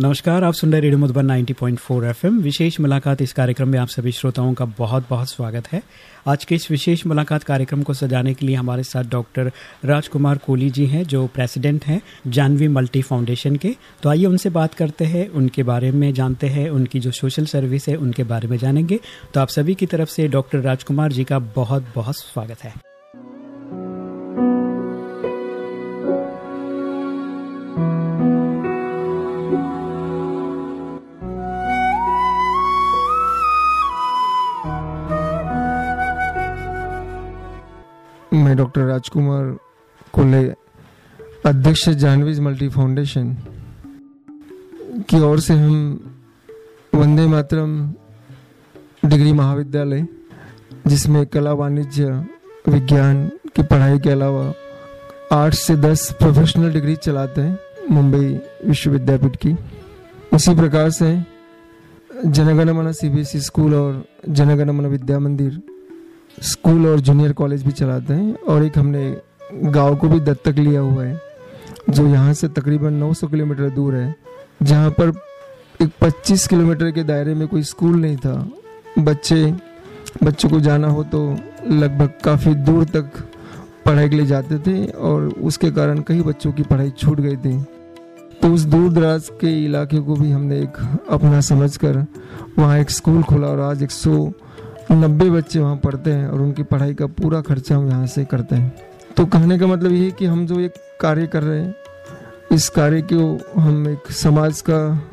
नमस्कार, आप सुन रहे रेडियो मधुबन 90.4 एफएम। विशेष मुलाकात इस कार्यक्रम में आप सभी श्रोताओं का बहुत बहुत स्वागत है। आज के इस विशेष मुलाकात कार्यक्रम को सजाने के लिए हमारे साथ डॉक्टर राजकुमार कोहली जी हैं, जो प्रेसिडेंट हैं जानवी मल्टी फाउंडेशन के। तो आइए उनसे बात करते हैं, उनके बारे में जानते हैं, उनकी जो सोशल सर्विस है, उनके बारे में जानेंगे। तो आप सभी की तरफ़ से डॉक्टर राजकुमार जी का बहुत बहुत स्वागत है। मैं डॉक्टर राजकुमार कुल्ले अध्यक्ष जानवीज मल्टी फाउंडेशन। की ओर से हम वंदे मातरम डिग्री महाविद्यालय, जिसमें कला वाणिज्य, विज्ञान की पढ़ाई के अलावा आठ से दस प्रोफेशनल डिग्री चलाते हैं मुंबई विश्वविद्यापीठ की। उसी प्रकार से जनगण मन सी स्कूल और जनगण मन विद्या मंदिर स्कूल और जूनियर कॉलेज भी चलाते हैं और एक हमने गाँव को भी दत्तक लिया हुआ है, जो यहाँ से तकरीबन 900 किलोमीटर दूर है, जहाँ पर एक 25 किलोमीटर के दायरे में कोई स्कूल नहीं था। बच्चे, बच्चों को जाना हो तो लगभग काफ़ी दूर तक पढ़ाई के लिए जाते थे और उसके कारण कई बच्चों की पढ़ाई छूट गई थी। तो उस दूर दराज के इलाके को भी हमने एक अपना समझकर वहाँ एक स्कूल खोला और आज एक सौ नब्बे बच्चे वहाँ पढ़ते हैं और उनकी पढ़ाई का पूरा खर्चा हम यहाँ से करते हैं। तो कहने का मतलब ये है कि हम जो एक कार्य कर रहे हैं, इस कार्य को हम एक समाज का,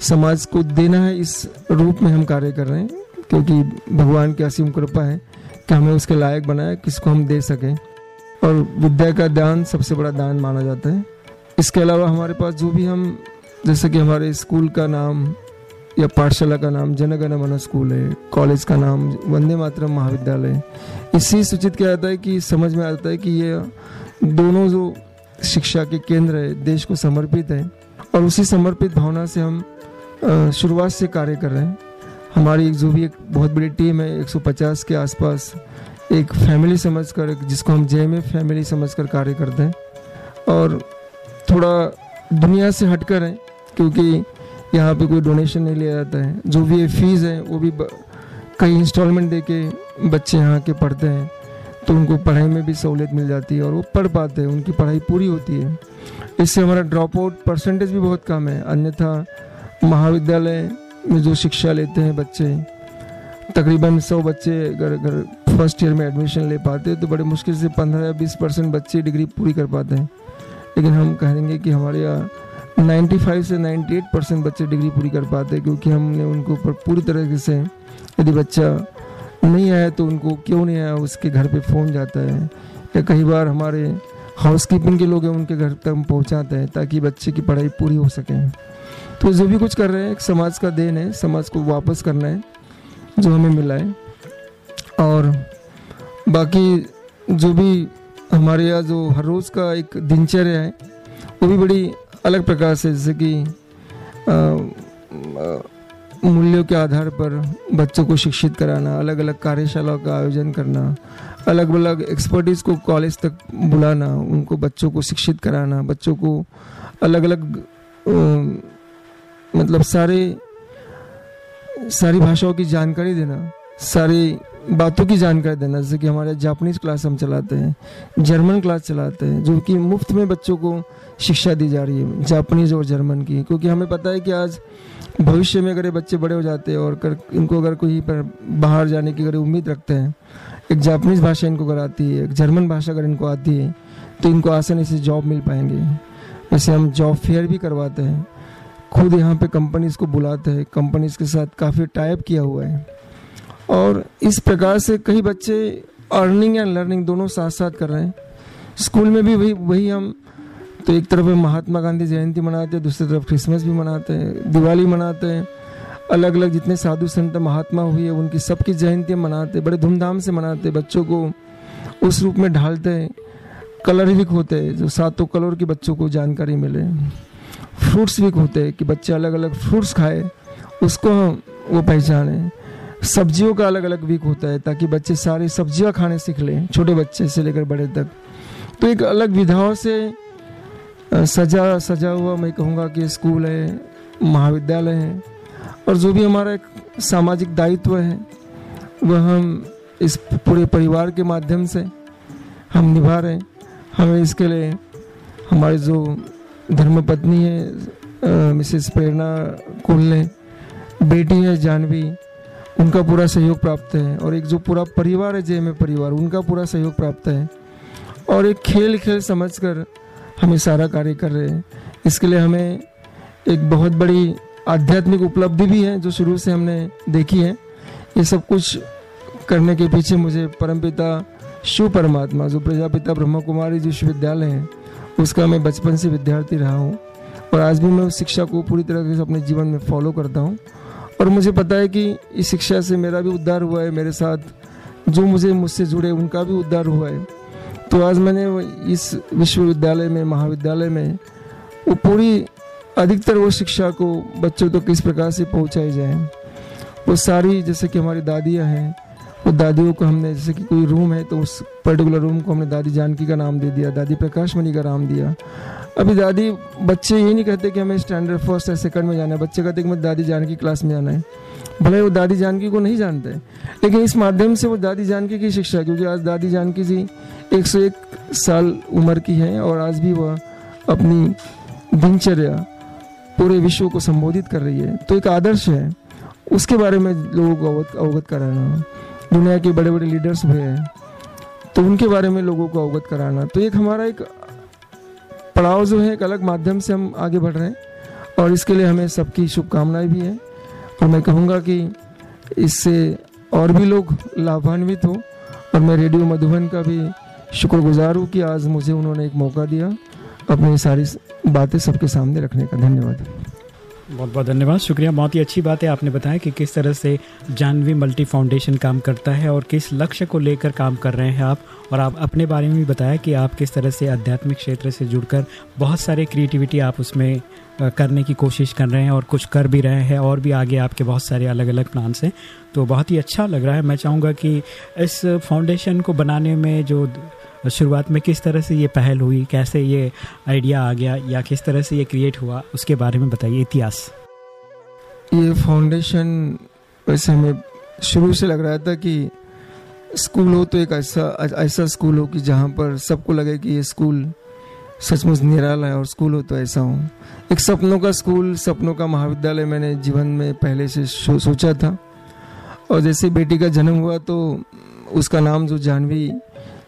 समाज को देना है, इस रूप में हम कार्य कर रहे हैं, क्योंकि भगवान की असीम कृपा है कि हमें उसके लायक बनाया, किसको हम दे सकें। और विद्या का दान सबसे बड़ा दान माना जाता है। इसके अलावा हमारे पास जो भी हम, जैसे कि हमारे स्कूल का नाम या पाठशाला का नाम जनगण मन स्कूल है, कॉलेज का नाम, वंदे मातरम महाविद्यालय। इससे सूचित किया जाता है कि, समझ में आता है कि ये दोनों जो शिक्षा के केंद्र है, देश को समर्पित है और उसी समर्पित भावना से हम शुरुआत से कार्य कर रहे हैं। हमारी जो भी एक बहुत बड़ी टीम है 150 के आसपास, एक फैमिली समझकर जिसको हम जे फैमिली समझकर कार्य करते हैं और थोड़ा दुनिया से हटकर है, क्योंकि यहाँ पे कोई डोनेशन नहीं लिया जाता है। जो भी फ़ीस है, वो भी कई इंस्टॉलमेंट दे के बच्चे यहाँ के पढ़ते हैं तो उनको पढ़ाई में भी सहूलियत मिल जाती है और वो पढ़ पाते हैं, उनकी पढ़ाई पूरी होती है। इससे हमारा ड्रॉप आउट परसेंटेज भी बहुत कम है। अन्यथा महाविद्यालय में जो शिक्षा लेते हैं बच्चे, तकरीबन सौ बच्चे अगर अगर फ़र्स्ट ईयर में एडमिशन ले पाते हैं तो बड़े मुश्किल से पंद्रह या बीस परसेंट बच्चे डिग्री पूरी कर पाते हैं। लेकिन हम कहेंगे कि हमारे यहाँ 95 से 98 परसेंट बच्चे डिग्री पूरी कर पाते हैं क्योंकि हमने उनको पर पूरी तरीके से यदि बच्चा नहीं आया तो उनको क्यों नहीं आया? उसके घर पे फ़ोन जाता है या कई बार हमारे हाउस कीपिंग के लोग हैं, उनके घर तक हम पहुँचाते हैं ताकि बच्चे की पढ़ाई पूरी हो सके। तो जो भी कुछ कर रहे हैं समाज का देन है, समाज को वापस करना है, जो हमें मिला है। और बाकी जो भी हमारे यहाँ जो हर रोज़ का एक दिनचर्या है, वो भी बड़ी अलग प्रकार से, जैसे कि मूल्यों के आधार पर बच्चों को शिक्षित कराना अलग अलग कार्यशालाओं का आयोजन करना अलग अलग एक्सपर्टीज को कॉलेज तक बुलाना, उनको बच्चों को शिक्षित कराना, बच्चों को अलग अलग मतलब सारे, सारी भाषाओं की जानकारी देना। सारी बातों की जानकारी देना। जैसे कि हमारे जापानीज क्लास हम चलाते हैं जर्मन क्लास चलाते हैं, जो कि मुफ़्त में बच्चों को शिक्षा दी जा रही है जापानीज और जर्मन की। क्योंकि हमें पता है कि आज भविष्य में अगर ये बच्चे बड़े हो जाते हैं और कर, इनको अगर कोई पर, बाहर जाने की अगर उम्मीद रखते हैं, एक जापानीज भाषा इनको अगर आती है, एक जर्मन भाषा अगर इनको आती है तो इनको आसानी से जॉब मिल पाएँगे। वैसे हम जॉब फेयर भी करवाते हैं, खुद यहाँ पे कंपनीज़ को बुलाते हैं कंपनीज़ के साथ काफ़ी टाइप किया हुआ है। और इस प्रकार से कई बच्चे अर्निंग एंड लर्निंग दोनों साथ साथ कर रहे हैं। स्कूल में भी वही वही हम तो एक तरफ़ महात्मा गांधी जयंती मनाते हैं, दूसरी तरफ़ क्रिसमस भी मनाते हैं, दिवाली मनाते हैं। अलग अलग जितने साधु संत महात्मा हुए उनकी सबकी जयंती मनाते बड़े धूमधाम से मनाते बच्चों को उस रूप में ढालते हैं कलर वीक होते हैं, जो सातों कलर के बच्चों को जानकारी मिले। फ्रूट्स वीक होते हैं कि बच्चे अलग अलग फ्रूट्स खाए, उसको वो पहचाने। सब्जियों का अलग अलग वीक होता है ताकि बच्चे सारे सब्ज़ियाँ खाने सीख लें, छोटे बच्चे से लेकर बड़े तक। तो एक अलग विधाओं से सजा सजा हुआ। मैं कहूँगा कि स्कूल है, महाविद्यालय है, और जो भी हमारा एक सामाजिक दायित्व है, वह हम इस पूरे परिवार के माध्यम से हम निभा रहे हैं। हमें इसके लिए हमारे जो धर्मपत्नी है मिसेस प्रेरणा कुल बेटी है, जानवी उनका पूरा सहयोग प्राप्त है और एक जो पूरा परिवार है जे में परिवार, उनका पूरा सहयोग प्राप्त है। और एक खेल खेल समझकर हम सारा कार्य कर रहे हैं। इसके लिए हमें एक बहुत बड़ी आध्यात्मिक उपलब्धि भी है जो शुरू से हमने देखी है। ये सब कुछ करने के पीछे मुझे परमपिता शिव परमात्मा, जो प्रजापिता ब्रह्मा कुमारी विश्वविद्यालय है, उसका मैं बचपन से विद्यार्थी रहा हूँ। और आज भी मैं उस शिक्षा को पूरी तरह से अपने जीवन में फॉलो करता हूँ। और मुझे पता है कि इस शिक्षा से मेरा भी उद्धार हुआ है मेरे साथ। जो मुझे मुझसे जुड़े, उनका भी उद्धार हुआ है। तो आज मैंने इस विश्वविद्यालय में, महाविद्यालय में, वो पूरी अधिकतर वो शिक्षा को बच्चों तक तो किस प्रकार से पहुंचाई जाए। वो सारी, जैसे कि हमारी दादियाँ हैं, वो दादियों को हमने, जैसे कि कोई रूम है तो उस पर्टिकुलर रूम को हमने दादी जानकी का नाम दे दिया, दादी प्रकाश मणि का नाम दिया। अभी दादी बच्चे ये नहीं कहते कि हमें स्टैंडर्ड फ़र्स्ट या सेकंड में जाना है। बच्चे कहते कि मैं दादी जानकी क्लास में जाना है। भले वो दादी जानकी को नहीं जानते, लेकिन इस माध्यम से वो दादी जानकी की शिक्षा क्योंकि आज दादी जानकी जी 101 साल उम्र की हैं और आज भी वह अपनी दिनचर्या पूरे विश्व को संबोधित कर रही है। तो एक आदर्श है। उसके बारे में लोगों को अवगत अवगत कराना, दुनिया के बड़े बड़े लीडर्स हुए हैं तो उनके बारे में लोगों को अवगत कराना। तो एक हमारा एक पड़ाव जो है एक अलग माध्यम से हम आगे बढ़ रहे हैं और इसके लिए हमें सबकी शुभकामनाएँ भी हैं। और मैं कहूँगा कि इससे और भी लोग लाभान्वित हो और मैं रेडियो मधुबन का भी शुक्रगुजार हूँ कि आज मुझे उन्होंने एक मौका दिया अपनी सारी बातें सबके सामने रखने का। धन्यवाद। बहुत बहुत धन्यवाद। शुक्रिया। बहुत ही अच्छी बात है। आपने बताया कि किस तरह से जानवी मल्टी फाउंडेशन काम करता है और किस लक्ष्य को लेकर काम कर रहे हैं आप। और आप अपने बारे में भी बताया कि आप किस तरह से आध्यात्मिक क्षेत्र से जुड़कर बहुत सारे क्रिएटिविटी आप उसमें करने की कोशिश कर रहे हैं और कुछ कर भी रहे हैं और भी आगे आपके बहुत सारे अलग अलग प्लान्स हैं। तो बहुत ही अच्छा लग रहा है। मैं चाहूँगा कि इस फाउंडेशन को बनाने में जो शुरुआत में किस तरह से ये पहल हुई कैसे ये आइडिया आ गया या किस तरह से ये क्रिएट हुआ उसके बारे में बताइए इतिहास। ये फाउंडेशन वैसे हमें शुरू से लग रहा था कि स्कूल हो तो एक ऐसा ऐसा स्कूल हो कि जहाँ पर सबको लगे कि ये स्कूल सचमुच निराला है और स्कूल हो तो ऐसा हो। एक सपनों का स्कूल सपनों का महाविद्यालय मैंने जीवन में पहले से सो, सोचा था। और जैसे बेटी का जन्म हुआ तो उसका नाम जो जानवी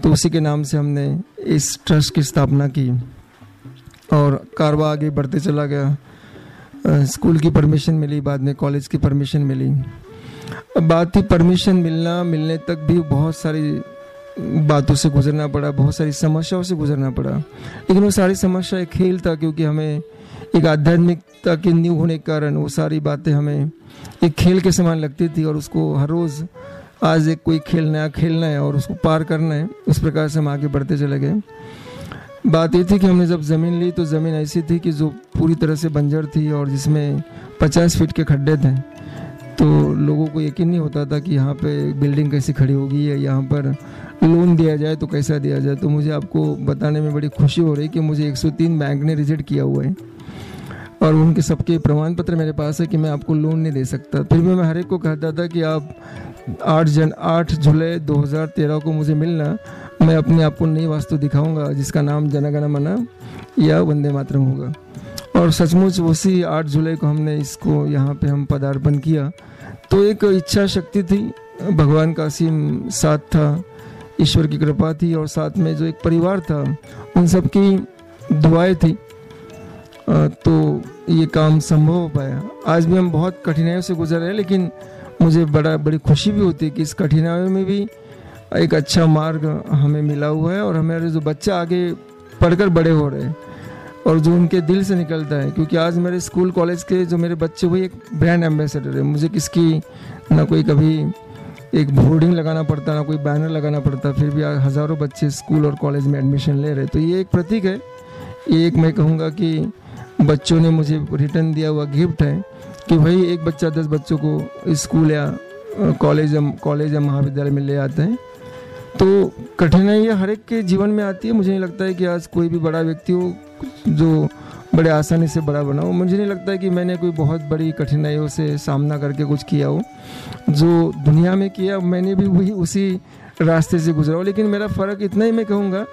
तो उसी के नाम से हमने इस ट्रस्ट की स्थापना की और कारवा आगे बढ़ते चला गया। स्कूल की परमिशन मिली, बाद में कॉलेज की परमिशन मिली। अब बात थी परमिशन मिलना, मिलने तक भी बहुत सारी बातों से गुजरना पड़ा, बहुत सारी समस्याओं से गुजरना पड़ा। लेकिन वो सारी समस्या एक खेल था, क्योंकि हमें एक आध्यात्मिकता की न्यू होने के कारण वो सारी बातें हमें एक खेल के समान लगती थी और उसको हर रोज़ आज एक कोई खेल नया खेलना है और उसको पार करना है उस प्रकार से हम आगे बढ़ते चले गए। बात ये थी कि हमने जब ज़मीन ली तो ज़मीन ऐसी थी कि जो पूरी तरह से बंजर थी और जिसमें पचास फीट के खड्डे थे तो लोगों को यकीन नहीं होता था कि यहाँ पे बिल्डिंग कैसी खड़ी होगी या यहाँ पर लोन दिया जाए तो कैसा दिया जाए। तो मुझे आपको बताने में बड़ी खुशी हो रही कि मुझे 103 बैंक ने रिजेक्ट किया हुआ है। और उनके सबके प्रमाण पत्र मेरे पास है कि मैं आपको लोन नहीं दे सकता। फिर भी मैं हर एक को कहता था कि आप आठ जन, आठ जुलाई 2013 को मुझे मिलना। मैं अपने आप को नई वास्तु दिखाऊँगा, जिसका नाम जनगण मना या वंदे मातरम होगा। और सचमुच उसी आठ जुलाई को हमने इसको यहाँ पे हम पदार्पण किया। तो एक इच्छा शक्ति थी, भगवान का सीम साथ था, ईश्वर की कृपा थी और साथ में जो एक परिवार था, उन सब की दुआएँ थी। तो ये काम संभव हो पाया। आज भी हम बहुत कठिनाइयों से गुजर रहे हैं, लेकिन मुझे बड़ा, बड़ी खुशी भी होती है कि इस कठिनाइयों में भी एक अच्छा मार्ग हमें मिला हुआ है और हमारे जो बच्चे आगे पढ़कर बड़े हो रहे हैं और जो उनके दिल से निकलता है, क्योंकि आज मेरे स्कूल, कॉलेज के जो मेरे बच्चे हुए एक ब्रांड एम्बेसडर है। मुझे किसकी ना कोई कभी एक बोर्डिंग लगाना पड़ता, ना कोई बैनर लगाना पड़ता, फिर भी हज़ारों बच्चे स्कूल और कॉलेज में एडमिशन ले रहे तो ये एक प्रतीक है। ये एक मैं कहूँगा कि बच्चों ने मुझे रिटर्न दिया हुआ गिफ्ट है कि भाई एक बच्चा दस बच्चों को स्कूल या कॉलेज या कॉलेज या महाविद्यालय में ले आते हैं। तो कठिनाइयाँ हर एक के जीवन में आती है। मुझे नहीं लगता है कि आज कोई भी बड़ा व्यक्ति हो, जो बड़े आसानी से बड़ा बना हो। मुझे नहीं लगता है कि मैंने कोई बहुत बड़ी कठिनाइयों से सामना करके कुछ किया हो, जो दुनिया में किया। मैंने भी वही उसी रास्ते से गुजरा हो। लेकिन मेरा फ़र्क इतना ही मैं कहूँगा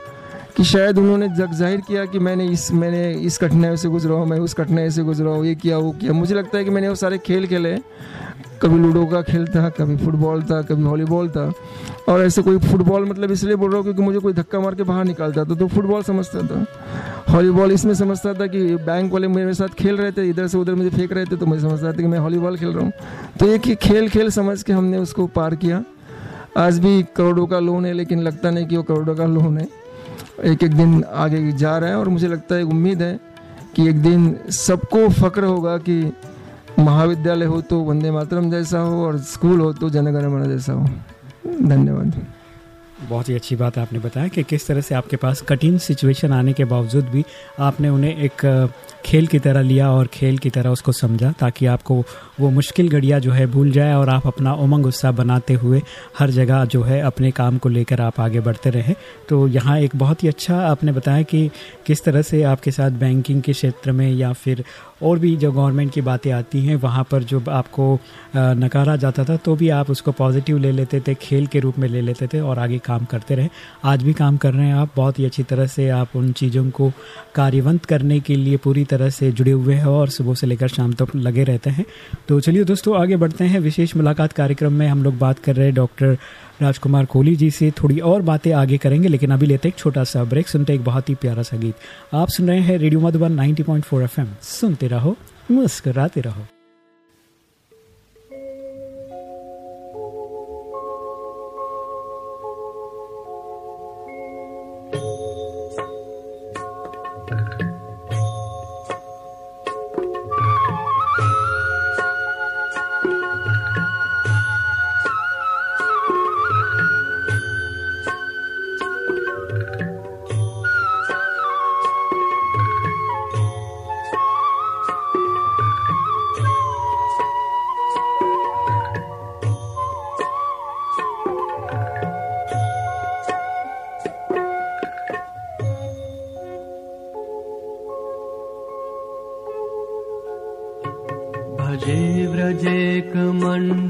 कि शायद उन्होंने जग ज़ाहिर किया कि मैंने इस मैंने इस कठिनाई से गुजरा हूँ, मैं उस कठिनाई से गुजरा हूँ, ये किया, वो किया। मुझे लगता है कि मैंने वो सारे खेल खेले। कभी लूडो का खेल था, कभी फुटबॉल था, कभी वॉलीबॉल था। और ऐसे कोई फुटबॉल मतलब इसलिए बोल रहा हूँ क्योंकि मुझे कोई धक्का मार के बाहर निकालता था तो फुटबॉल समझता था। वॉलीबॉल इसमें समझता था कि बैंक वाले मेरे साथ खेल रहे थे, इधर से उधर मुझे फेंक रहे थे तो मुझे समझता था कि मैं वॉलीबॉल खेल रहा हूँ। तो एक खेल खेल समझ के हमने उसको पार किया। आज भी करोड़ों का लोन है, लेकिन लगता नहीं कि वो करोड़ों का लोन है। एक एक दिन आगे जा रहे हैं और मुझे लगता है उम्मीद है कि एक दिन सबको फक्र होगा कि महाविद्यालय हो तो वंदे मातरम जैसा हो और स्कूल हो तो जनगणमन जैसा हो। धन्यवाद। बहुत ही अच्छी बात आपने बताया कि किस तरह से आपके पास कठिन सिचुएशन आने के बावजूद भी आपने उन्हें एक खेल की तरह लिया और खेल की तरह उसको समझा ताकि आपको वो मुश्किल घड़िया जो है भूल जाए और आप अपना उमंग उत्साह बनाते हुए हर जगह जो है अपने काम को लेकर आप आगे बढ़ते रहें। तो यहाँ एक बहुत ही अच्छा आपने बताया कि किस तरह से आपके साथ बैंकिंग के क्षेत्र में या फिर और भी जो गवर्नमेंट की बातें आती हैं, वहाँ पर जो आपको नकारा जाता था तो भी आप उसको पॉजिटिव ले लेते थे, खेल के रूप में ले लेते थे और आगे काम करते रहे। आज भी काम कर रहे हैं आप, बहुत ही अच्छी तरह से आप उन चीज़ों को कार्यवंत करने के लिए पूरी तरह से जुड़े हुए हैं और सुबह से लेकर शाम तक लगे रहते हैं। तो चलिए दोस्तों, आगे बढ़ते हैं। विशेष मुलाकात कार्यक्रम में हम लोग बात कर रहे हैं डॉक्टर राजकुमार कोहली जी से थोड़ी और बातें आगे करेंगे, लेकिन अभी लेते एक छोटा सा ब्रेक, सुनते एक बहुत ही प्यारा सा गीत। आप सुन रहे हैं रेडियो मधुबन 90.4 एफएम। सुनते रहो, मुस्कराते रहो।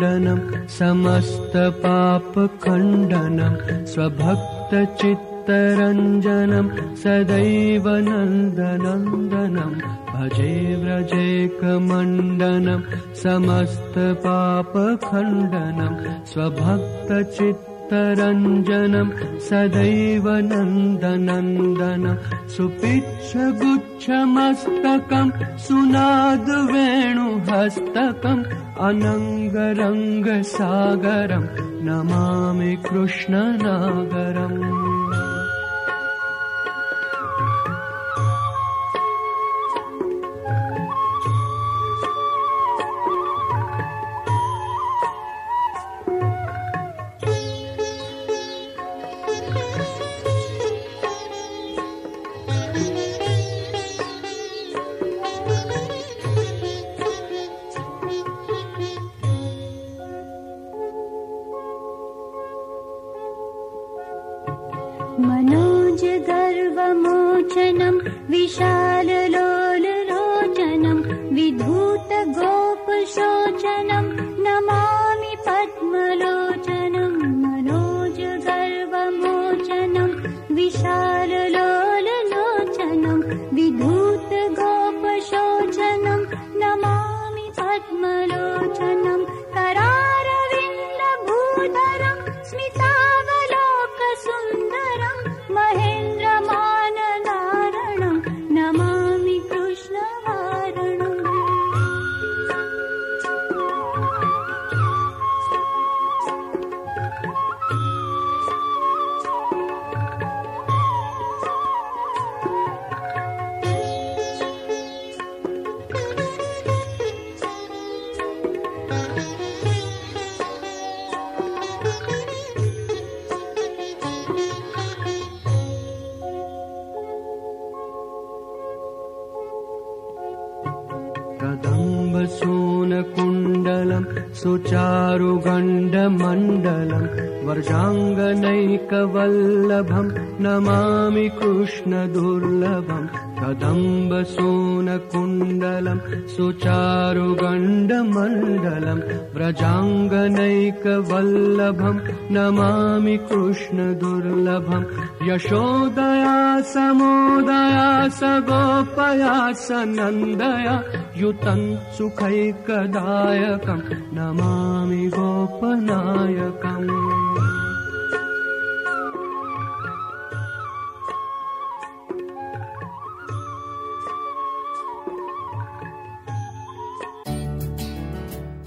समस्तपापखण्डनं स्वभक्तचित्तरञ्जनं सदैव नन्दनन्दनं भजे व्रजेकमण्डनं समस्तपापखण्डनं स्वभक्तचित्त रञ्जनं सदैव नन्दनन्दनं सुपिच्छगुच्छमस्तकं सुनादवेणुहस्तकम् अनङ्गरङ्गसागरं नमामि कृष्णनागरम् नमामि कृष्णदुर्लभम् कदम्ब सोनकुण्डलम् सुचारुगण्डमण्डलम् व्रजाङ्गनैकवल्लभम् नमामि कृष्णदुर्लभम् यशोदया समोदया स गोपया स नन्दया युतं सुखैकदायकम् नमामि गोपनायकम्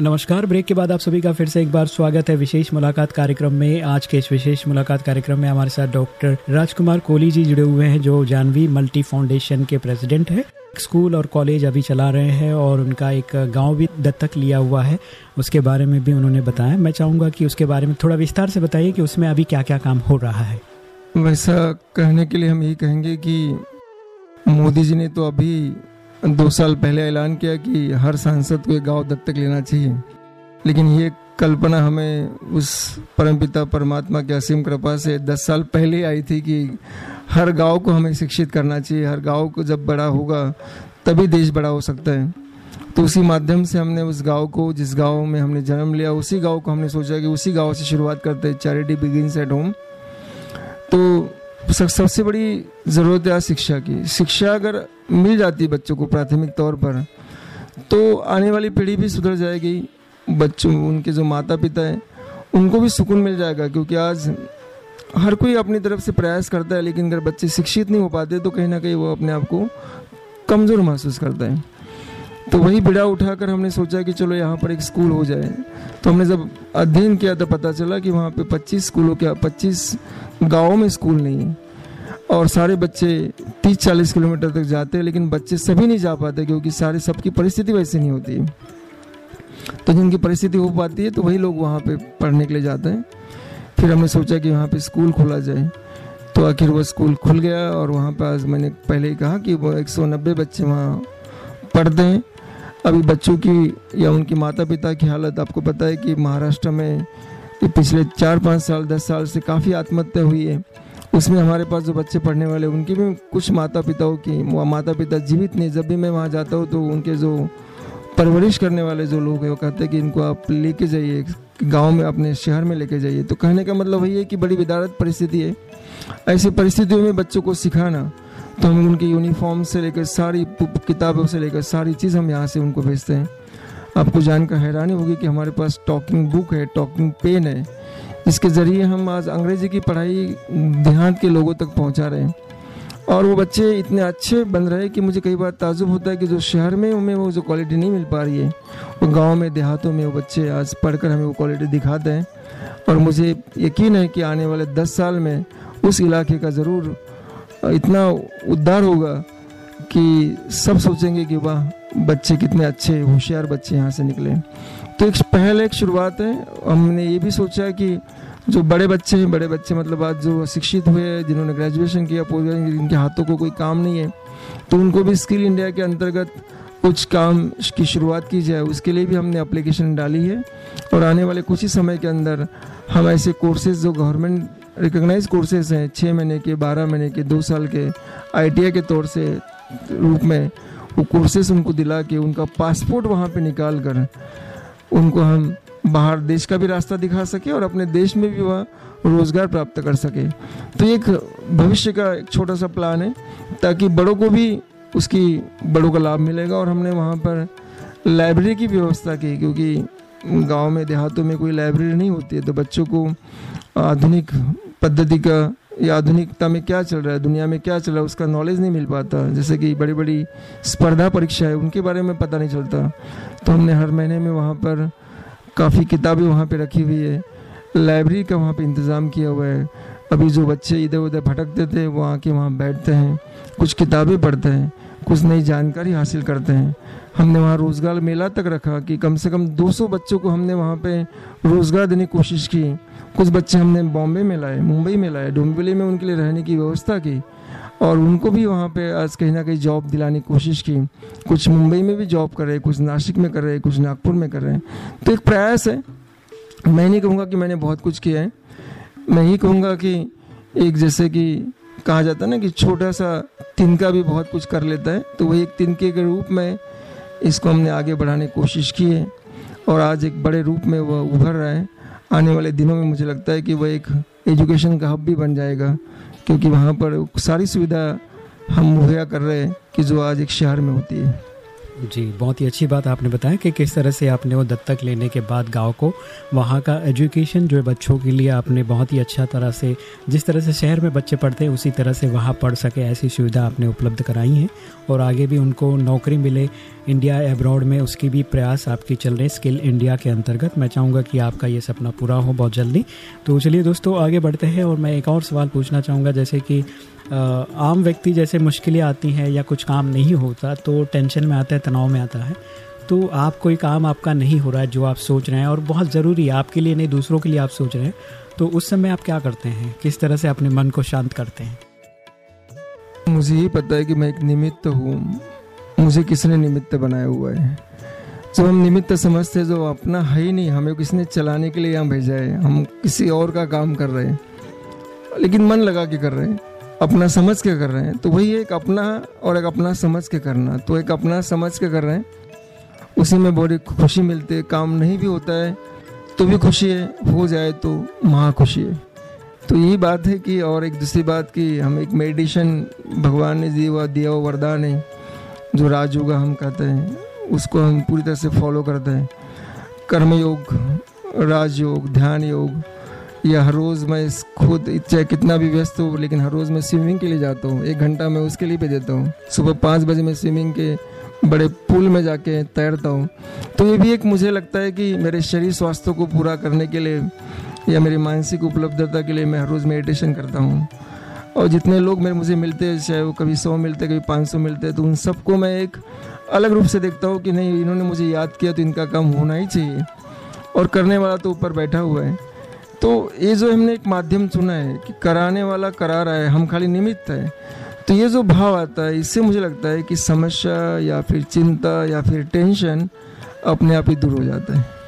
नमस्कार। ब्रेक के बाद आप सभी का फिर से एक बार स्वागत है विशेष मुलाकात कार्यक्रम में। आज के इस विशेष मुलाकात कार्यक्रम में हमारे साथ डॉक्टर राजकुमार कोहली जी जुड़े हुए हैं, जो जानवी मल्टी फाउंडेशन के प्रेसिडेंट है। स्कूल और कॉलेज अभी चला रहे हैं और उनका एक गाँव भी दत्तक लिया हुआ है। उसके बारे में भी उन्होंने बताया। मैं चाहूँगा कि उसके बारे में थोड़ा विस्तार से बताइए कि उसमें अभी क्या क्या काम हो रहा है। वैसा कहने के लिए हम यही कहेंगे कि मोदी जी ने तो अभी दो साल पहले ऐलान किया कि हर सांसद को एक गाँव दत्तक लेना चाहिए। लेकिन ये कल्पना हमें उस परमपिता परमात्मा के असीम कृपा से दस साल पहले आई थी कि हर गाँव को हमें शिक्षित करना चाहिए। हर गाँव को जब बड़ा होगा, तभी देश बड़ा हो सकता है। तो उसी माध्यम से हमने उस गाँव को, जिस गाँव में हमने जन्म लिया, उसी गाँव को हमने सोचा कि उसी गाँव से शुरुआत करते हैं। चैरिटी बिगिनस एट होम तो सबसे बड़ी ज़रूरत है शिक्षा की। शिक्षा अगर मिल जाती है बच्चों को प्राथमिक तौर पर तो आने वाली पीढ़ी भी सुधर जाएगी। बच्चों, उनके जो माता पिता हैं, उनको भी सुकून मिल जाएगा, क्योंकि आज हर कोई अपनी तरफ़ से प्रयास करता है, लेकिन अगर बच्चे शिक्षित नहीं हो पाते तो कहीं ना कहीं वो अपने आप को कमज़ोर महसूस करता है। तो वही बिड़ा उठाकर हमने सोचा कि चलो यहाँ पर एक स्कूल हो जाए। तो हमने जब अध्ययन किया तो पता चला कि वहाँ पे 25 स्कूलों के 25 गाँवों में स्कूल नहीं है। और सारे बच्चे 30-40 किलोमीटर तक जाते हैं, लेकिन बच्चे सभी नहीं जा पाते क्योंकि सारे, सबकी परिस्थिति वैसे नहीं होती। तो जिनकी परिस्थिति हो पाती है तो वही लोग वहाँ पे पढ़ने के लिए जाते हैं। फिर हमने सोचा कि वहाँ पे स्कूल खोला जाए। तो आखिर वो स्कूल खुल गया और वहाँ पर आज मैंने पहले ही कहा कि वो 190 बच्चे वहाँ पढ़ते हैं। अभी बच्चों की या उनकी माता पिता की हालत आपको पता है कि महाराष्ट्र में पिछले चार पाँच साल, दस साल से काफ़ी आत्महत्या हुई है। उसमें हमारे पास जो बच्चे पढ़ने वाले, उनकी भी कुछ माता पिताओं की माता पिता जीवित नहीं, जब भी मैं वहाँ जाता हूँ तो उनके जो परवरिश करने वाले जो लोग हैं, वो कहते हैं कि इनको आप लेके जाइए, गाँव में अपने शहर में लेके जाइए। तो कहने का मतलब वही है कि बड़ी विदारत परिस्थिति है। ऐसी परिस्थितियों में बच्चों को सिखाना तो हम उनके यूनिफॉर्म से लेकर सारी किताबों से लेकर सारी चीज़ हम यहाँ से उनको भेजते हैं। आपको जानकर हैरानी होगी कि हमारे पास टॉकिंग बुक है टॉकिंग पेन है। इसके ज़रिए हम आज अंग्रेज़ी की पढ़ाई देहात के लोगों तक पहुँचा रहे हैं। और वो बच्चे इतने अच्छे बन रहे कि मुझे कई बार ताजुब होता है कि जो शहर में उनमें वो जो क्वालिटी नहीं मिल पा रही है, वो गाँव में, देहातों में वो बच्चे आज पढ़कर हमें वो क्वालिटी दिखाते हैं। और मुझे यकीन है कि आने वाले दस साल में उस इलाके का ज़रूर इतना उद्धार होगा कि सब सोचेंगे कि वाह, बच्चे कितने अच्छे, होशियार बच्चे यहाँ से निकले। तो एक पहले एक शुरुआत है। हमने ये भी सोचा कि जो बड़े बच्चे हैं, बड़े बच्चे मतलब आज जो शिक्षित हुए हैं, जिन्होंने ग्रेजुएशन किया पोस्ट ग्रेजुएशन जिनके हाथों को कोई काम नहीं है तो उनको भी स्किल इंडिया के अंतर्गत कुछ काम की शुरुआत की जाए, उसके लिए भी हमने अप्लीकेशन डाली है। और आने वाले कुछ ही समय के अंदर हम ऐसे कोर्सेज जो गवर्नमेंट रिकोगनाइज कोर्सेज हैं छः महीने के, बारह महीने के, दो साल के आई के तौर से, रूप में, वो कोर्सेस उनको दिला के, उनका पासपोर्ट वहाँ पे निकाल कर, उनको हम बाहर देश का भी रास्ता दिखा सके और अपने देश में भी वह रोज़गार प्राप्त कर सके। तो एक भविष्य का एक छोटा सा प्लान है, ताकि बड़ों को भी उसकी, बड़ों का लाभ मिलेगा और हमने वहाँ पर लाइब्रेरी की व्यवस्था की, क्योंकि गाँव में, देहातों में कोई लाइब्रेरी नहीं होती है तो बच्चों को आधुनिक पद्धति का या आधुनिकता में क्या चल रहा है, दुनिया में क्या चल रहा है, उसका नॉलेज नहीं मिल पाता। जैसे कि बड़ी बड़ी स्पर्धा परीक्षा है, उनके बारे में पता नहीं चलता। तो हमने हर महीने में वहाँ पर काफ़ी किताबें वहाँ पर रखी हुई है। लाइब्रेरी का वहाँ पर इंतज़ाम किया हुआ है। अभी जो बच्चे इधर उधर भटकते थे, वो आके वहाँ बैठते हैं। कुछ किताबें पढ़ते हैं, कुछ नई जानकारी हासिल करते हैं। हमने वहाँ रोज़गार मेला तक रखा कि कम से कम 200 बच्चों को हमने वहाँ पे रोज़गार देने की कोशिश की। कुछ बच्चे हमने बॉम्बे में लाए, मुंबई में लाए, डोंबिवली में उनके लिए रहने की व्यवस्था की और उनको भी वहाँ पे आज कहीं ना कहीं जॉब दिलाने की कोशिश की। कुछ मुंबई में भी जॉब कर रहे, कुछ नासिक में कर रहे, कुछ नागपुर में कर रहे हैं। तो एक प्रयास है। मैं नहीं कहूँगा कि मैंने बहुत कुछ किया है। मैं ही कहूँगा कि एक जैसे कि कहा जाता है ना कि छोटा सा तिनका भी बहुत कुछ कर लेता है तो वही एक तिनके के रूप में इसको हमने आगे बढ़ाने की कोशिश की है और आज एक बड़े रूप में वह उभर रहा है। आने वाले दिनों में मुझे लगता है कि वह एक एजुकेशन का हब भी बन जाएगा, क्योंकि वहाँ पर सारी सुविधा हम मुहैया कर रहे हैं कि जो आज एक शहर में होती है। जी, बहुत ही अच्छी बात आपने बताया कि किस तरह से आपने वो दत्तक लेने के बाद गाँव को, वहाँ का एजुकेशन जो है बच्चों के लिए आपने बहुत ही अच्छा तरह से, जिस तरह से शहर में बच्चे पढ़ते हैं, उसी तरह से वहाँ पढ़ सके, ऐसी सुविधा आपने उपलब्ध कराई हैं। और आगे भी उनको नौकरी मिले इंडिया एब्रॉड में उसकी भी प्रयास आपकी चल रहे स्किल इंडिया के अंतर्गत। मैं चाहूँगा कि आपका ये सपना पूरा हो बहुत जल्दी। तो चलिए दोस्तों, आगे बढ़ते हैं और मैं एक और सवाल पूछना चाहूँगा, जैसे कि आम व्यक्ति जैसे मुश्किलें आती हैं या कुछ काम नहीं होता तो टेंशन में आता है, तनाव में आता है। तो आप कोई काम आपका नहीं हो रहा है जो आप सोच रहे हैं और बहुत ज़रूरी है, आपके लिए नहीं, दूसरों के लिए आप सोच रहे हैं तो उस समय आप क्या करते हैं? किस तरह से अपने मन को शांत करते हैं? मुझे ही पता है कि मैं एक निमित्त हूँ। मुझे किसने निमित्त बनाया हुआ है? जब हम निमित्त समझते हैं जो अपना है ही नहीं, हमें किसने चलाने के लिए यहाँ भेजा है? हम किसी और का काम कर रहे हैं। लेकिन मन लगा के कर रहे हैं। अपना समझ के कर रहे हैं। तो वही एक अपना और एक अपना समझ के करना। तो एक अपना समझ के कर रहे हैं। उसी में बड़ी खुशी मिलती है। काम नहीं भी होता है तो भी खुशी है। हो जाए तो महा खुशी है। तो यही बात है कि और एक दूसरी बात कि हम एक मेडिटेशन भगवान ने दी हुआ दिया हुआ वरदान है, जो राजयोग हम कहते हैं, उसको हम पूरी तरह से फॉलो करते हैं। कर्मयोग, राजयोग ध्यान योग या हर रोज़ मैं इस खुद, चाहे कितना भी व्यस्त हूँ, लेकिन हर रोज़ मैं स्विमिंग के लिए जाता हूँ। एक घंटा मैं उसके लिए भी देता हूँ। सुबह पाँच बजे मैं स्विमिंग के बड़े पुल में जाके तैरता हूँ। तो ये भी एक मुझे लगता है कि मेरे शरीर स्वास्थ्य को पूरा करने के लिए या मेरी मानसिक उपलब्धता के लिए मैं हर रोज़ मेडिटेशन करता हूँ। और जितने लोग मेरे, मुझे मिलते हैं, चाहे वो कभी सौ मिलते कभी पाँच सौ मिलते हैं तो उन सबको मैं एक अलग रूप से देखता हूँ कि नहीं, इन्होंने मुझे याद किया तो इनका काम होना ही चाहिए। और करने वाला तो ऊपर बैठा हुआ है। तो ये जो हमने एक माध्यम चुना है कि कराने वाला करा रहा है, हम खाली निमित्त है। तो ये जो भाव आता है, इससे मुझे लगता है कि समस्या या फिर चिंता या फिर टेंशन अपने आप ही दूर हो जाता है।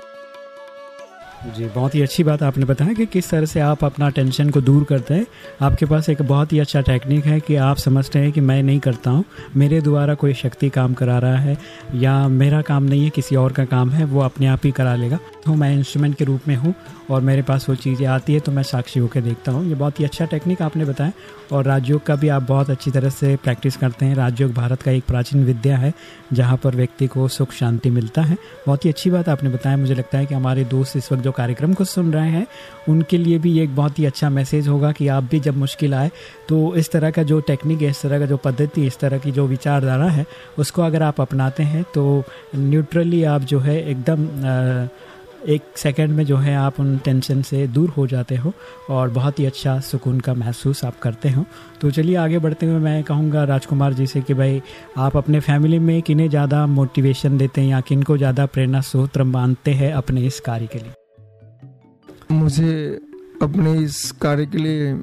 जी, बहुत ही अच्छी बात आपने बताया कि किस तरह से आप अपना टेंशन को दूर करते हैं। आपके पास एक बहुत ही अच्छा टेक्निक है कि आप समझते हैं कि मैं नहीं करता हूँ, मेरे द्वारा कोई शक्ति काम करा रहा है या मेरा काम नहीं है, किसी और का काम है, वो अपने आप ही करा लेगा। तो मैं इंस्ट्रूमेंट के रूप में हूँ और मेरे पास वो चीज़ें आती है तो मैं साक्षी होकर देखता हूँ। ये बहुत ही अच्छा टेक्निक आपने बताया और राजयोग का भी आप बहुत अच्छी तरह से प्रैक्टिस करते हैं। राजयोग भारत का एक प्राचीन विद्या है, जहाँ पर व्यक्ति को सुख, शांति मिलता है। बहुत ही अच्छी बात आपने बताया। मुझे लगता है कि हमारे दोस्त इस वक्त जो कार्यक्रम को सुन रहे हैं, उनके लिए भी एक बहुत ही अच्छा मैसेज होगा कि आप भी जब मुश्किल आए तो इस तरह का जो टेक्निक है, इस तरह का जो पद्धति, इस तरह की जो विचारधारा है, उसको अगर आप अपनाते हैं तो न्यूट्रली आप जो है एकदम एक सेकंड में जो है आप उन टेंशन से दूर हो जाते हो और बहुत ही अच्छा सुकून का महसूस आप करते हो। तो चलिए आगे बढ़ते हुए मैं कहूँगा राजकुमार जी से कि भाई, आप अपने फैमिली में किन्हें ज़्यादा मोटिवेशन देते हैं या किन को ज़्यादा प्रेरणा स्रोत मानते हैं अपने इस कार्य के लिए? मुझे अपने इस कार्य के लिए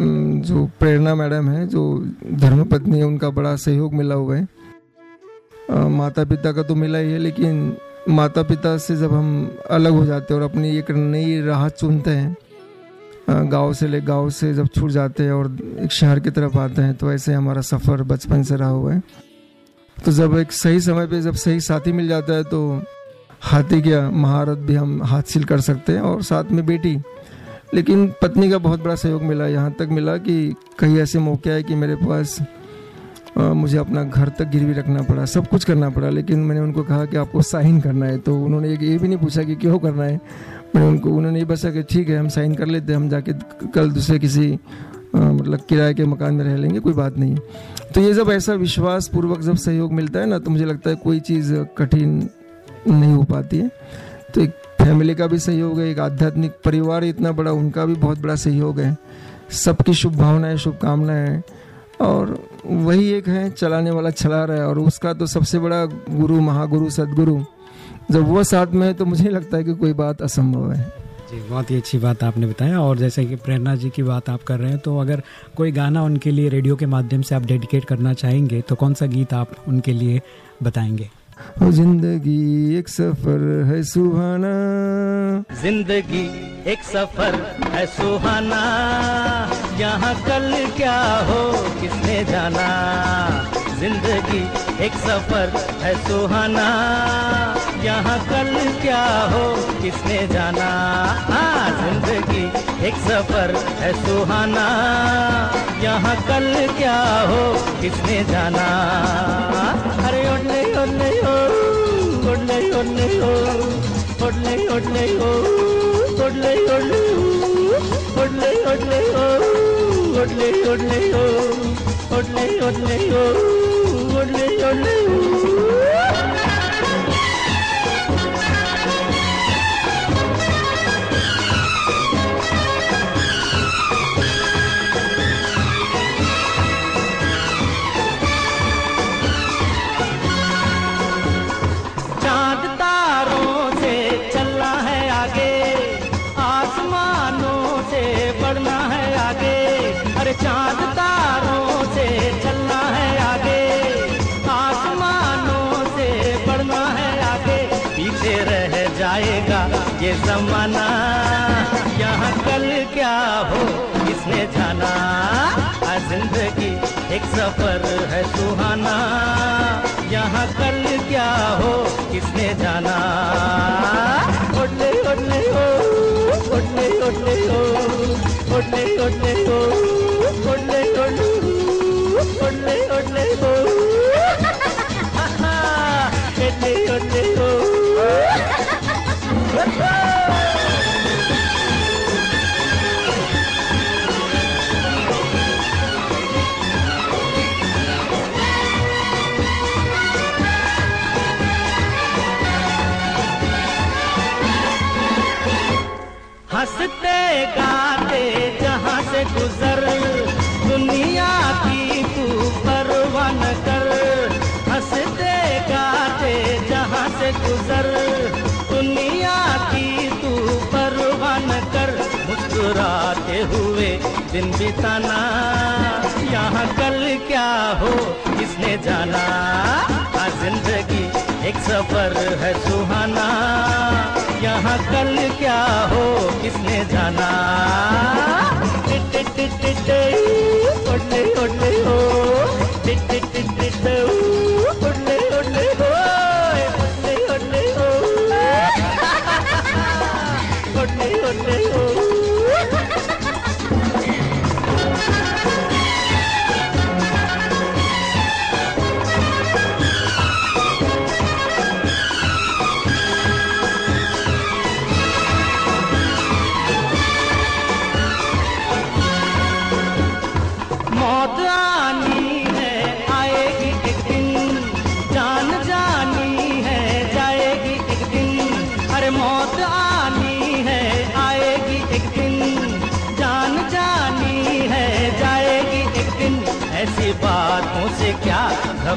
जो प्रेरणा मैडम है, जो धर्मपत्नी है, उनका बड़ा सहयोग मिला हुआ है। माता पिता का तो मिला ही है, लेकिन माता पिता से जब हम अलग हो जाते हैं और अपनी एक नई राह चुनते हैं गाँव से ले गाँव से जब छूट जाते हैं और एक शहर की तरफ़ आते हैं तो ऐसे हमारा सफ़र बचपन से रहा हुआ है। तो जब एक सही समय पे जब सही साथी मिल जाता है तो हाथी क्या महारत भी हम हासिल कर सकते हैं और साथ में बेटी। लेकिन पत्नी का बहुत बड़ा सहयोग मिला, यहाँ तक मिला कि कई ऐसे मौके आए कि मेरे पास मुझे अपना घर तक गिरवी रखना पड़ा, सब कुछ करना पड़ा, लेकिन मैंने उनको कहा कि आपको साइन करना है। तो उन्होंने ये भी नहीं पूछा कि क्यों करना है। मैंने उनको, उन्होंने ये बसा कि ठीक है, हम साइन कर लेते हैं, हम जाके कल दूसरे किसी मतलब किराए के मकान में रह लेंगे, कोई बात नहीं। तो ये जब ऐसा विश्वास पूर्वक जब सहयोग मिलता है ना तो मुझे लगता है कोई चीज़ कठिन नहीं हो पाती है। तो एक फैमिली का भी सहयोग है, एक आध्यात्मिक परिवार इतना बड़ा, उनका भी बहुत बड़ा सहयोग है। सबकी शुभ भावनाएँ शुभकामनाएँ और वही एक है चलाने वाला चला रहा है और उसका तो सबसे बड़ा गुरु महागुरु सदगुरु जब वो साथ में है तो मुझे लगता है कि कोई बात असंभव है। जी बहुत ही अच्छी बात आपने बताया और जैसे कि प्रेरणा जी की बात आप कर रहे हैं तो अगर कोई गाना उनके लिए रेडियो के माध्यम से आप डेडिकेट करना चाहेंगे तो कौन सा गीत आप उनके लिए बताएँगे? ज़िंदगी एक सफ़र है सुहाना। ज़िंदगी एक सफ़र है सुहाना। यहाँ कल क्या हो, किसने जाना? ज़िंदगी एक सफ़र है सुहाना। यहाँ कल क्या हो, किसने जाना? हाँ ज़िंदगी एक सफ़र है सुहाना। यहाँ कल क्या हो, किसने जाना? अरे ओले ओले ओ ओले ओले ओ ओले ओले ओ ओले ओले ओ। ಒಡ್ಲೆ ಒಡ್ಲೆ ಓ ಒಡ್ಲೆ ಒಡ್ಲೆ ಓ ಒಡ್ಲೆ ಒಡ್ಲೆ ಓ ಒಡ್ಲೆ ಒಡ್ಲೆ ಓ सफ़र है सुहाना। यहाँ कल क्या हो, किसने जाना? ओटले ओटले ओ ओटले ओटले ओ ओटले ओटले ओ ओटले ओटले ओटले ओटले हो। ओटले ओटले दिन बिताना यहाँ कल क्या हो किसने जाना ज़िंदगी एक सफ़र है सुहाना यहाँ कल क्या हो किसने जाना टिट टिट टिट टिट हो टिट टिट टिट टिट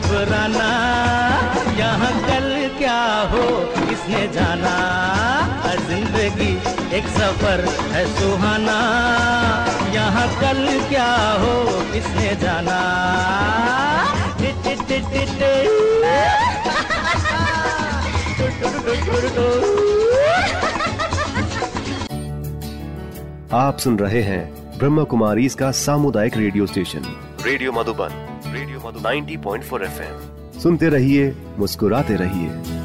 घबराना। यहाँ कल क्या हो, किसने जाना? ज़िंदगी एक सफ़र है सुहाना। यहाँ कल क्या हो, किसने जाना? आप सुन रहे हैं ब्रह्म कुमारी इसका सामुदायिक radio station, radio Madhuban. 90.4 FM सुनते रहिए मुस्कुराते रहिए।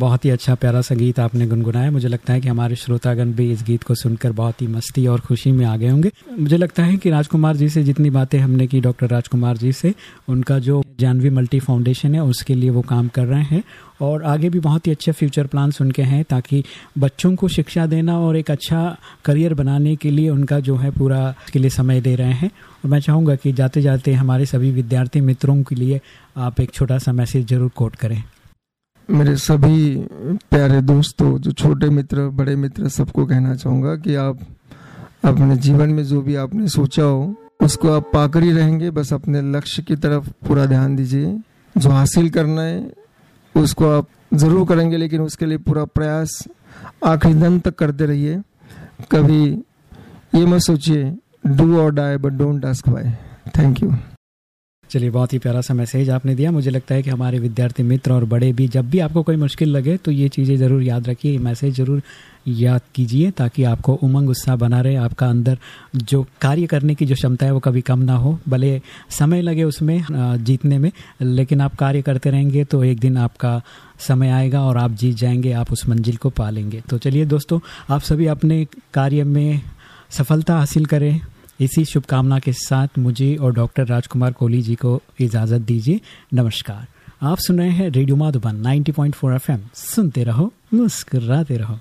बहुत ही अच्छा प्यारा सा गीत आपने गुनगुनाया। मुझे लगता है कि हमारे श्रोतागण भी इस गीत को सुनकर बहुत ही मस्ती और खुशी में आ गए होंगे। मुझे लगता है कि राजकुमार जी से जितनी बातें हमने की, डॉक्टर राजकुमार जी से, उनका जो जानवी मल्टी फाउंडेशन है, उसके लिए वो काम कर रहे हैं। और आगे भी बहुत ही अच्छे फ्यूचर प्लान्स उनके हैं, ताकि बच्चों को शिक्षा देना और एक अच्छा करियर बनाने के लिए उनका जो है पूरा के लिए समय दे रहे हैं। और मैं चाहूँगा कि जाते जाते हमारे सभी विद्यार्थी मित्रों के लिए आप एक छोटा सा मैसेज ज़रूर कोट करें। मेरे सभी प्यारे दोस्तों, जो छोटे मित्र, बड़े मित्र, सबको कहना चाहूँगा कि आप अपने जीवन में जो भी आपने सोचा हो, उसको आप पाकर ही रहेंगे। बस अपने लक्ष्य की तरफ़ पूरा ध्यान दीजिए। जो हासिल करना है, उसको आप ज़रूर करेंगे, लेकिन उसके लिए पूरा प्रयास आखिरी दम तक करते रहिए। कभी ये मत सोचिए डू और die but don't ask why thank you चलिए, बहुत ही प्यारा सा मैसेज आपने दिया। मुझे लगता है कि हमारे विद्यार्थी मित्र और बड़े भी, जब भी आपको कोई मुश्किल लगे तो ये चीज़ें ज़रूर याद रखिए। मैसेज ज़रूर याद कीजिए, ताकि आपको उमंग, उत्साह बना रहे, आपका अंदर जो कार्य करने की जो क्षमता है, वो कभी कम ना हो। भले समय लगे उसमें जीतने में, लेकिन आप कार्य करते रहेंगे तो एक दिन आपका समय आएगा और आप जीत जाएँगे, आप उस मंजिल को पालेंगे तो चलिए दोस्तों, आप सभी अपने कार्य में सफलता हासिल करें इसी शुभकामना के साथ मुझे और डॉक्टर राजकुमार कोहली जी को इजाज़त दीजिए। नमस्कार। आप सुन रहे हैं रेडियो माधुबन 90.4 एफएम। सुनते रहो, मुस्कुराते रहो।